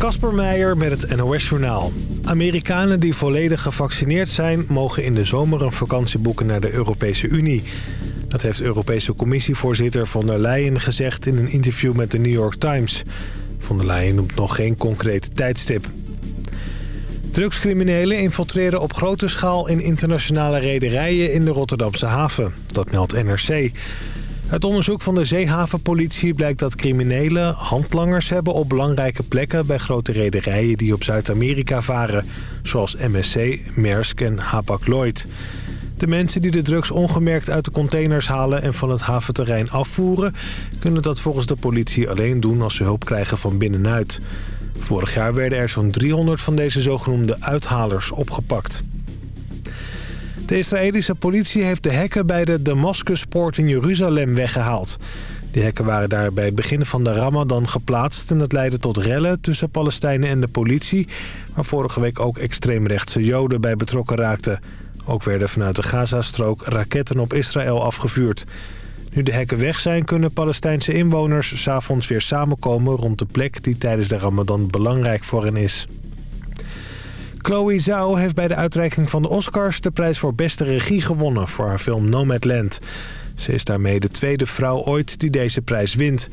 Kasper Meijer met het NOS-journaal. Amerikanen die volledig gevaccineerd zijn... mogen in de zomer een vakantie boeken naar de Europese Unie. Dat heeft Europese commissievoorzitter von der Leyen gezegd... in een interview met de New York Times. Von der Leyen noemt nog geen concreet tijdstip. Drugscriminelen infiltreren op grote schaal in internationale rederijen in de Rotterdamse haven. Dat meldt NRC. Uit onderzoek van de zeehavenpolitie blijkt dat criminelen handlangers hebben op belangrijke plekken bij grote rederijen die op Zuid-Amerika varen. Zoals MSC, Maersk en Hapag-Lloyd. De mensen die de drugs ongemerkt uit de containers halen en van het haventerrein afvoeren... kunnen dat volgens de politie alleen doen als ze hulp krijgen van binnenuit. Vorig jaar werden er zo'n 300 van deze zogenoemde uithalers opgepakt. De Israëlische politie heeft de hekken bij de Damascuspoort in Jeruzalem weggehaald. Die hekken waren daar bij het begin van de Ramadan geplaatst... en dat leidde tot rellen tussen Palestijnen en de politie... waar vorige week ook extreemrechtse joden bij betrokken raakten. Ook werden vanuit de Gazastrook raketten op Israël afgevuurd. Nu de hekken weg zijn, kunnen Palestijnse inwoners... s'avonds weer samenkomen rond de plek die tijdens de Ramadan belangrijk voor hen is. Chloe Zhao heeft bij de uitreiking van de Oscars de prijs voor beste regie gewonnen voor haar film Nomadland. Ze is daarmee de tweede vrouw ooit die deze prijs wint.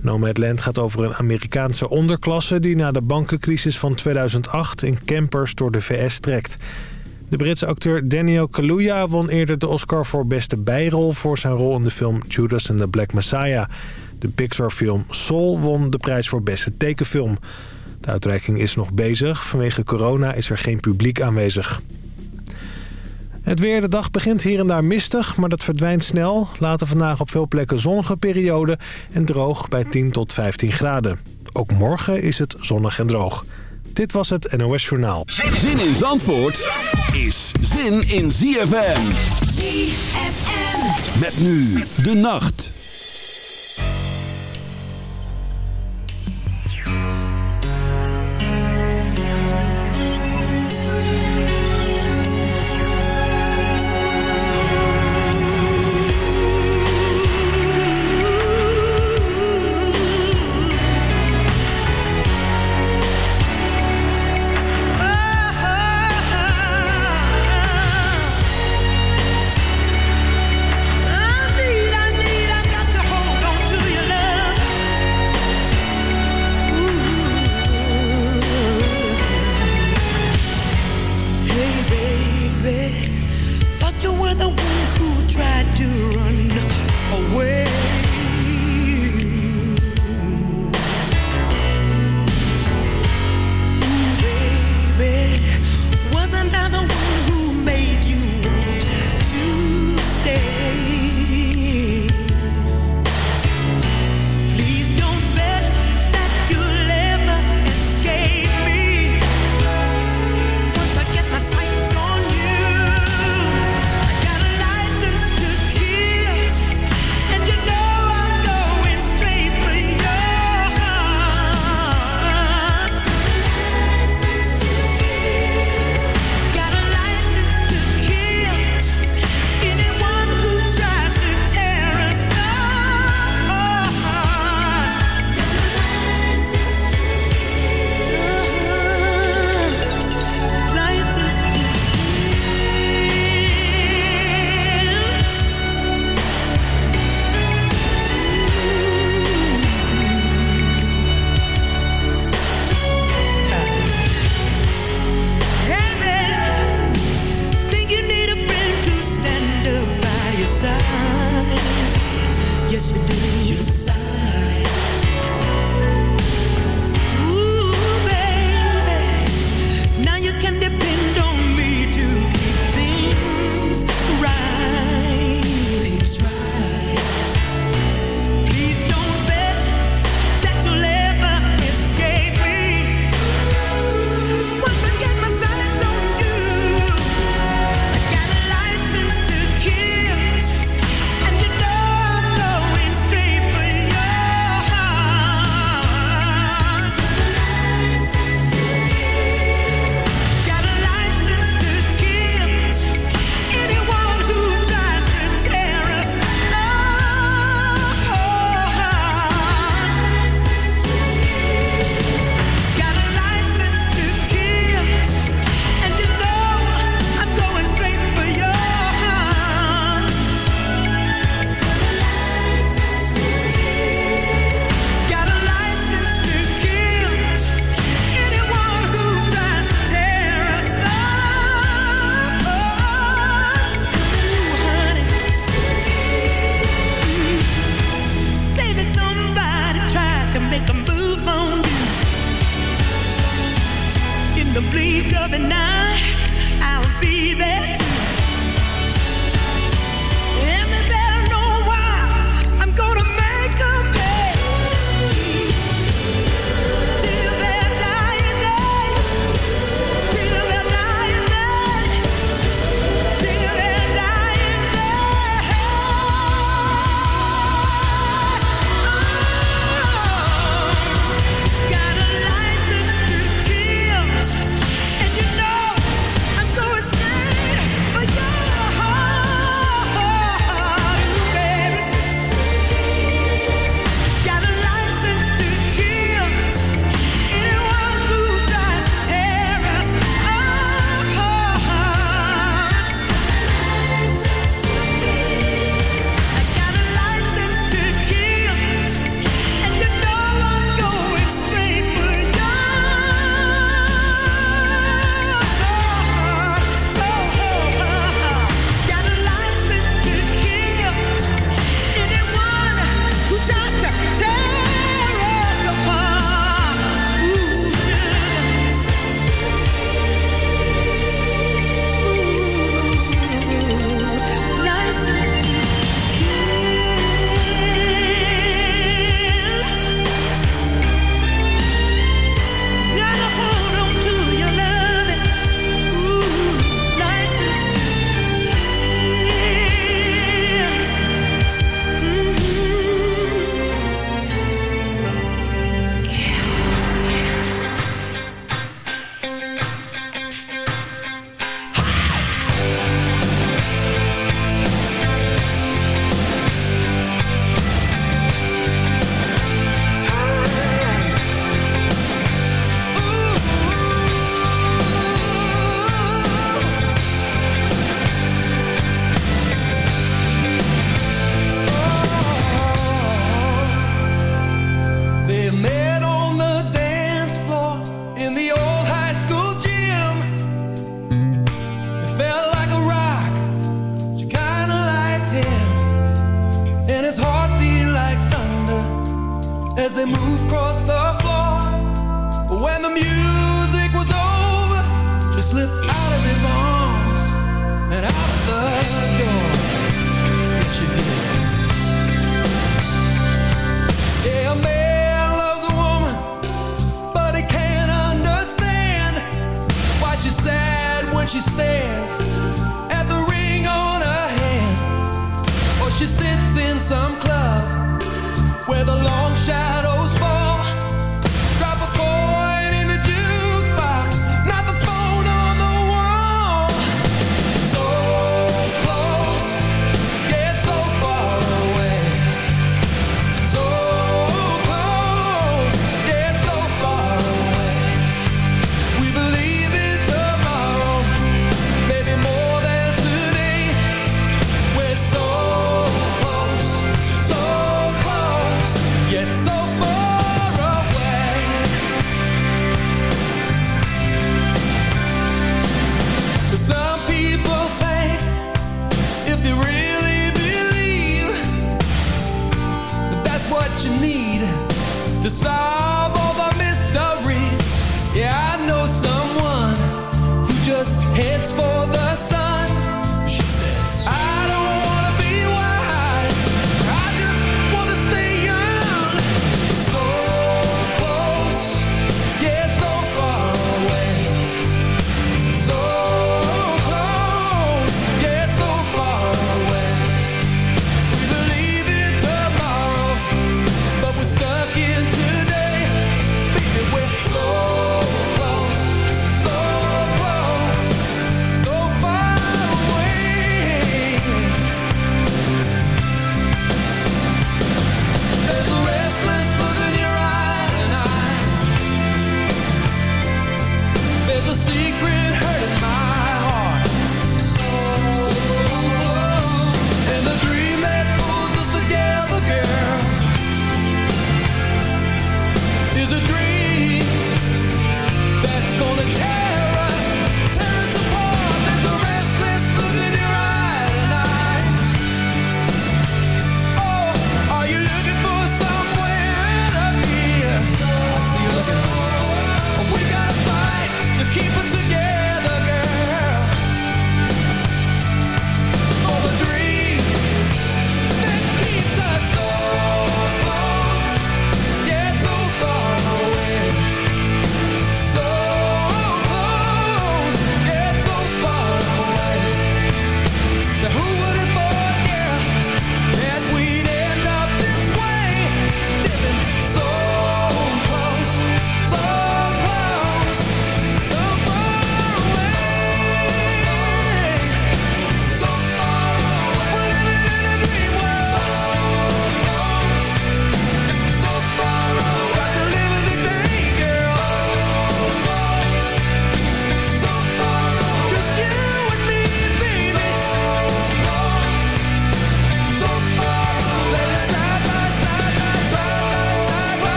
Nomadland gaat over een Amerikaanse onderklasse die na de bankencrisis van 2008 in campers door de VS trekt. De Britse acteur Daniel Kaluuya won eerder de Oscar voor beste bijrol voor zijn rol in de film Judas and the Black Messiah. De Pixar-film Soul won de prijs voor beste tekenfilm. De uitreiking is nog bezig. Vanwege corona is er geen publiek aanwezig. Het weer, de dag begint hier en daar mistig, maar dat verdwijnt snel. Later vandaag op veel plekken zonnige periode en droog bij 10 tot 15 graden. Ook morgen is het zonnig en droog. Dit was het NOS Journaal. Zin in Zandvoort is zin in ZFM. ZFM. Met nu de nacht.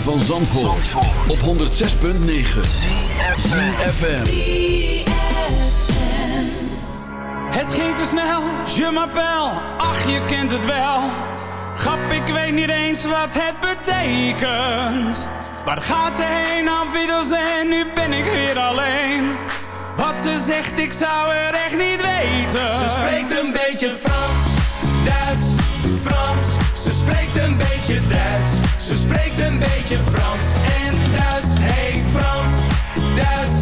Ritme van Zandvoort, op 106.9 CFFM Het ging te snel, je m'appelle, ach je kent het wel. Grap, ik weet niet eens wat het betekent. Waar gaat ze heen, afwiddels en nu ben ik weer alleen. Wat ze zegt, ik zou er echt niet weten. Ze spreekt een beetje Frans, Duits, Frans. Ze spreekt een beetje Duits. Ze spreekt een beetje Frans en Duits. Hey Frans, Duits,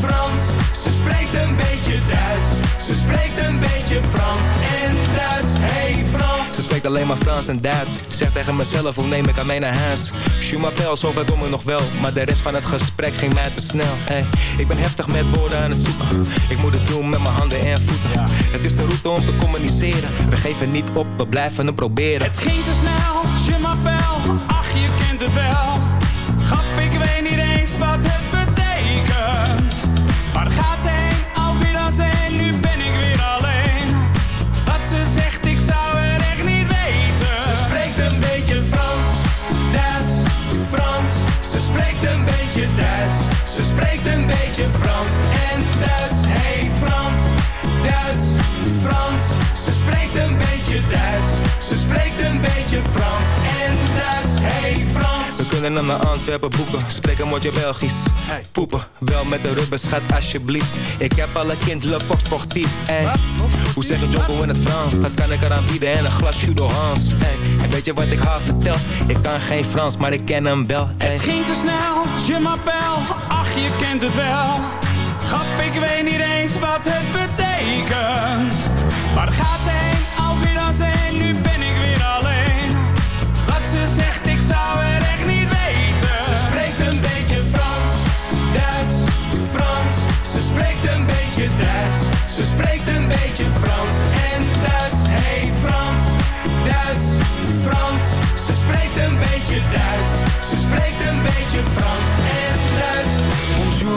Frans. Ze spreekt een beetje Duits. Ze spreekt een beetje Frans en Duits. Hey Frans. Ze spreekt alleen maar Frans en Duits. Zeg tegen mezelf, hoe neem ik aan mee naar huis? M'appelle, zover kom ik nog wel. Maar de rest van het gesprek ging mij te snel. Hey, ik ben heftig met woorden aan het zoeken. Ik moet het doen met mijn handen en voeten. Het is de route om te communiceren. We geven niet op, we blijven het proberen. Het ging te snel, je you can. Kunnen naar Antwerpen boeken, spreken een woordje Belgisch. Poepen, wel met de rubber, schat alsjeblieft. Ik heb alle kind, le pop sportief. Hoe zeg je Jocko in het Frans? Dat kan ik eraan bieden en een glas Judo Hans. Ey. En weet je wat ik haar vertel? Ik kan geen Frans, maar ik ken hem wel. Het ging te snel, je m'appelle, ach je kent het wel. Grap, ik weet niet eens wat het betekent. Waar gaat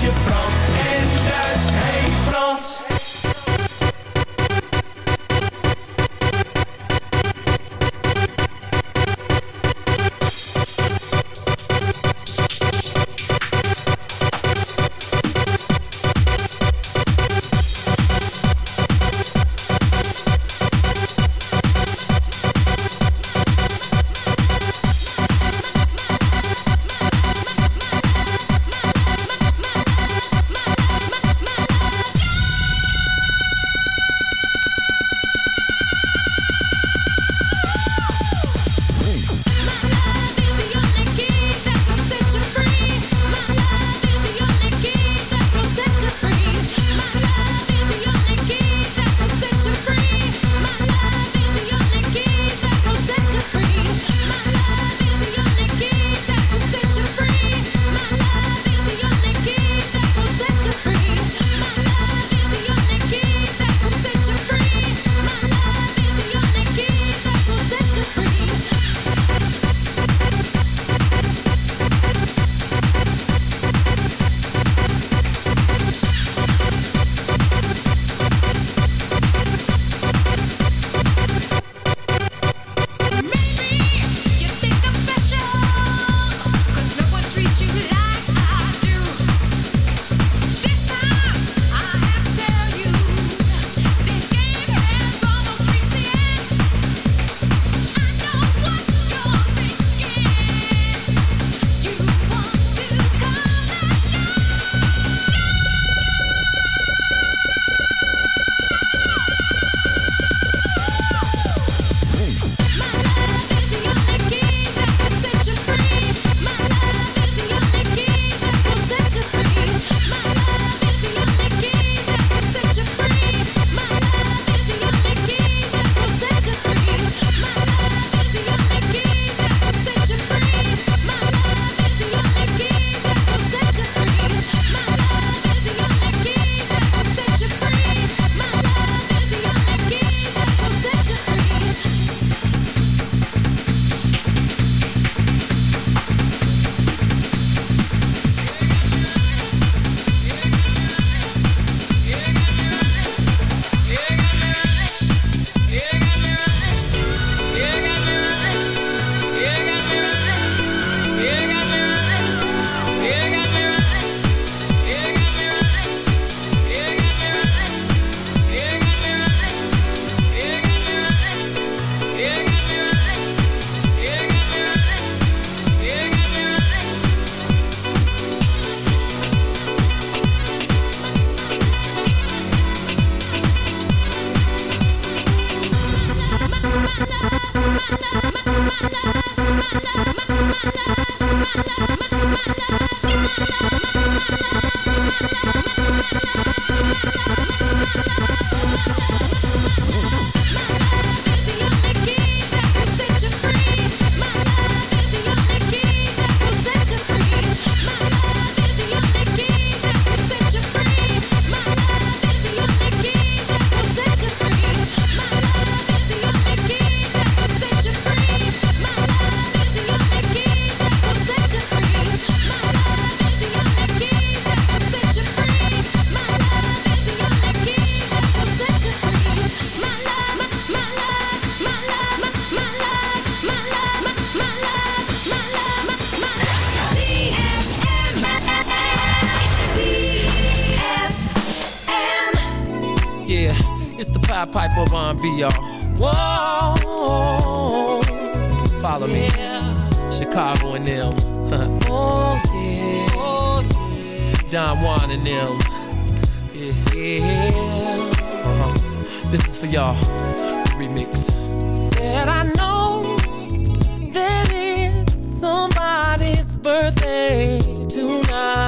beetje Frans en Duits. Hey Frans. Piper y'all. Whoa, follow me. Chicago and them. oh, yeah. oh, yeah. Don Juan and them. Yeah, yeah. Uh-huh. This is for y'all. Remix. Said I know that it's somebody's birthday tonight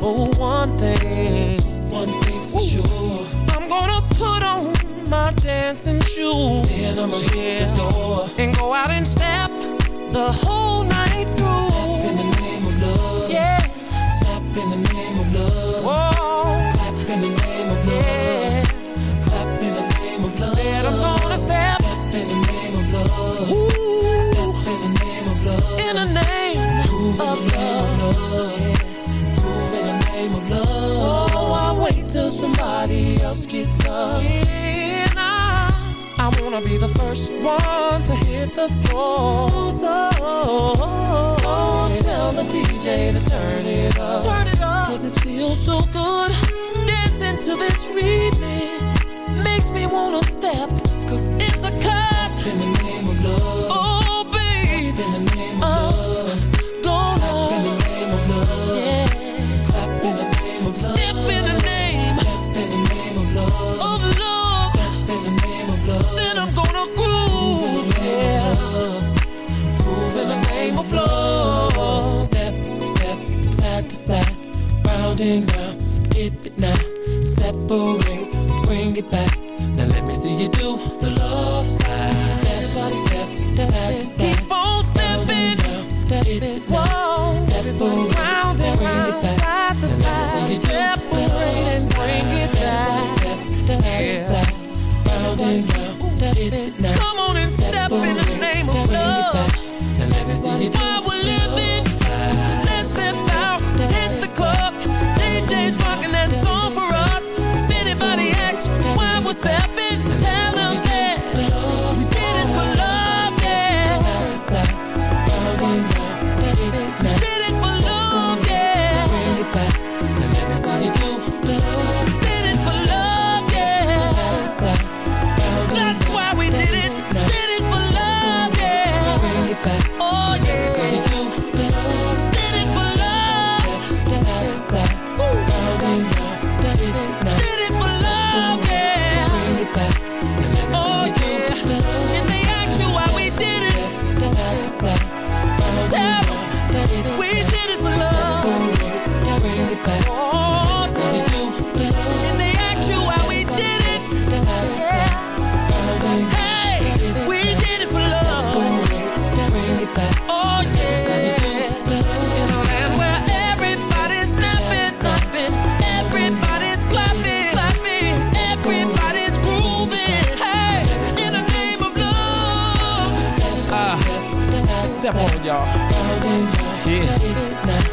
Oh, one thing, one thing's for Ooh. sure. I'm gonna put on my dancing shoes. Then I'ma yeah. hit the door and go out and step the whole night through. Step in the name of love. Yeah. Step in the name of love. Whoa. Clap in the name of love. Yeah Said I'm gonna step, step in the name of love. Ooh. Step in the name of love. In the name Prove of in the love. Name of love. In the name of love. Oh, I wait till somebody else gets up. Yeah. I wanna be the first one to hit the floor. So, so tell the DJ to turn it up. Turn it up. Cause it feels so good dancing to this remix round round, dip it now, separate bring it back.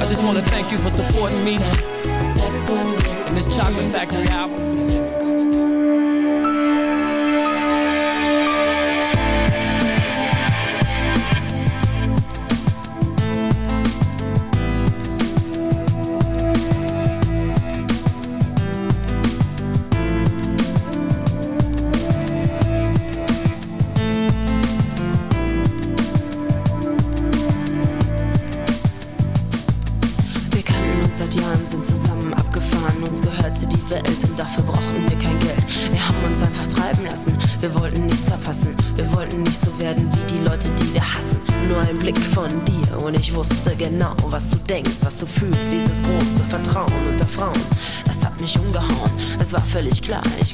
I just want to thank you for supporting me in this Chocolate Factory album.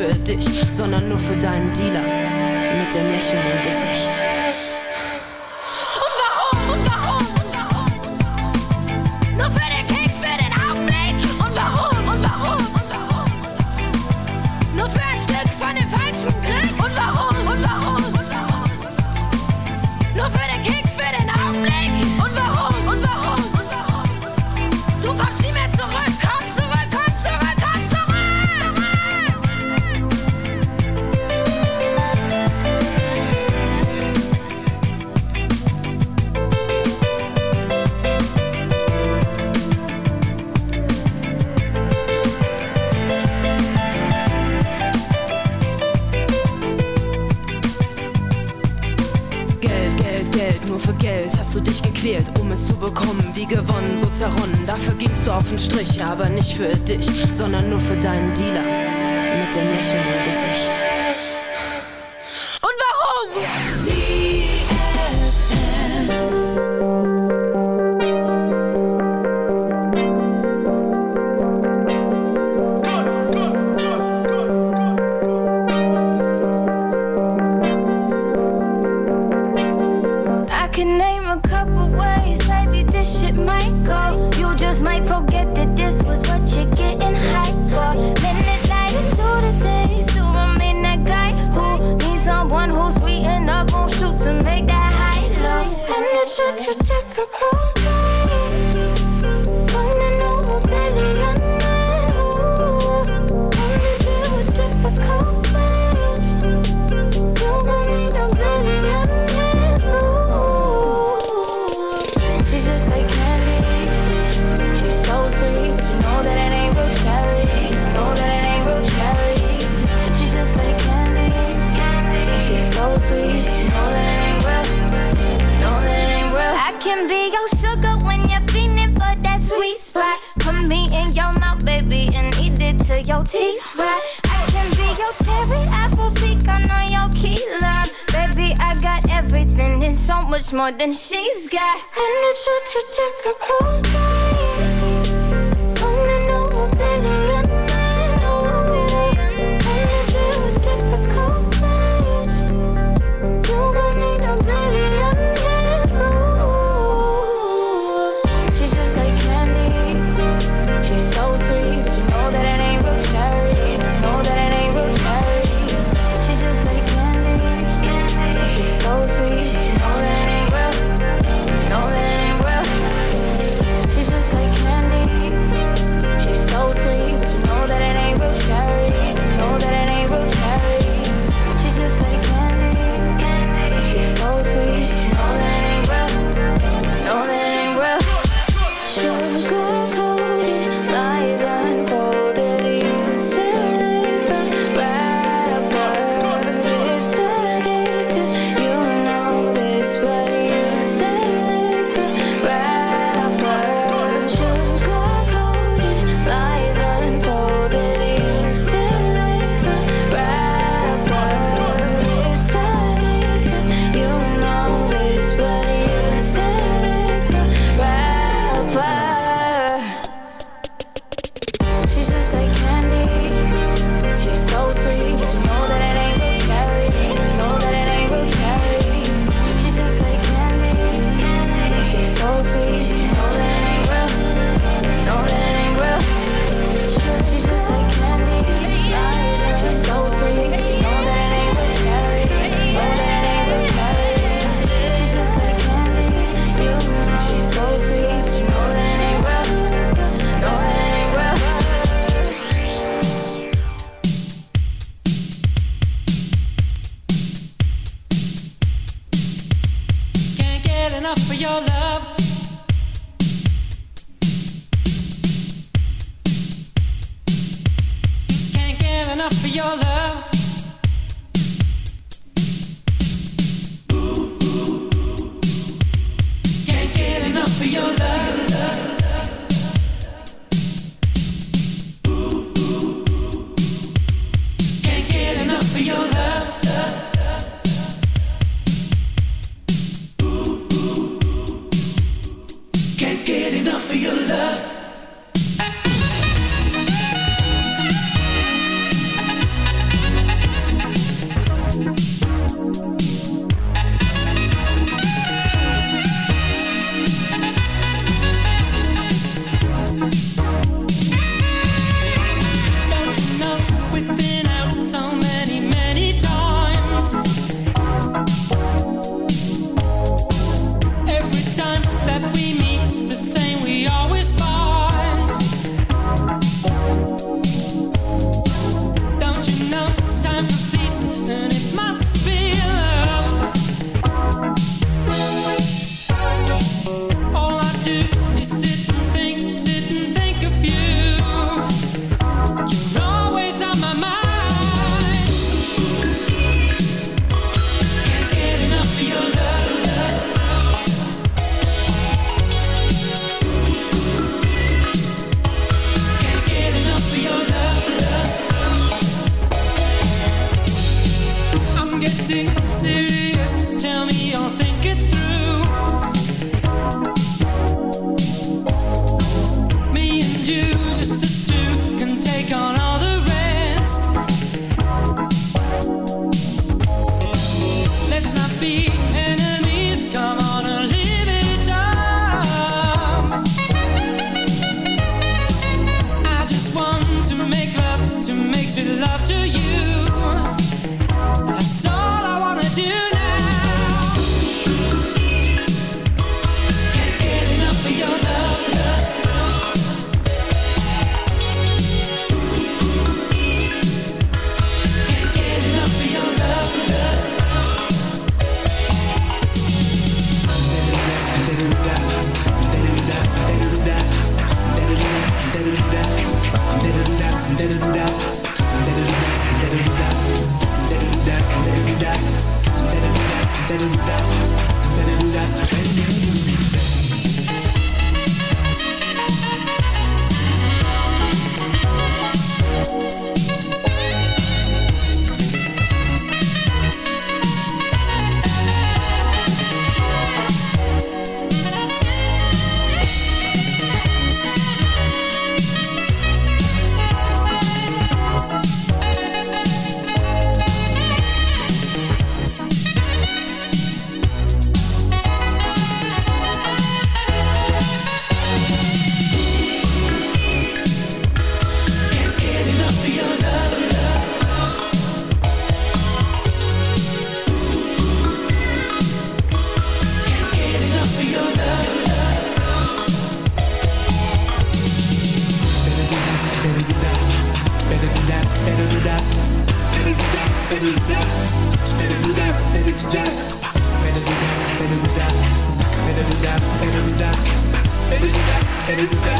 for. zerrunden. Dafür gingst du auf den Strich, aber nicht für dich, sondern nur für deinen Dealer mit dem lächelnden Gesicht. more than she's got. And it's such a typical night. Coming over. for your love. headed back.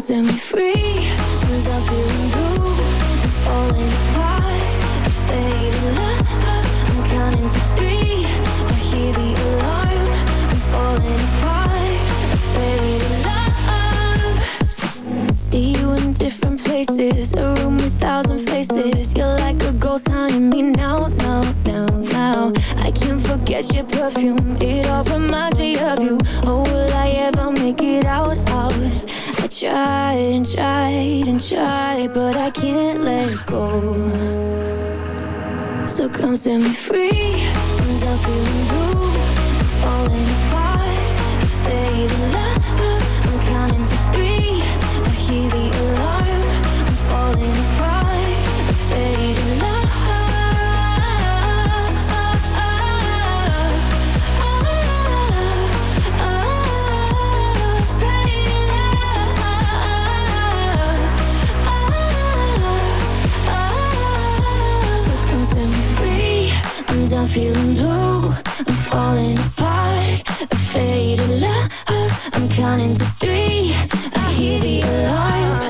Set me free. Blue. Falling apart. Faded love. I'm counting to three. I hear the alarm. I'm falling apart. Faded love. See you in different places. A room with thousand faces. You're like a me now, now, now, now. I can't forget your perfume. It all reminds tried and tried and tried, but I can't let go. So come set me free. cause I'm feeling blue. I'm feeling blue. I'm falling apart. A faded love. I'm counting to three. I hear the alarm.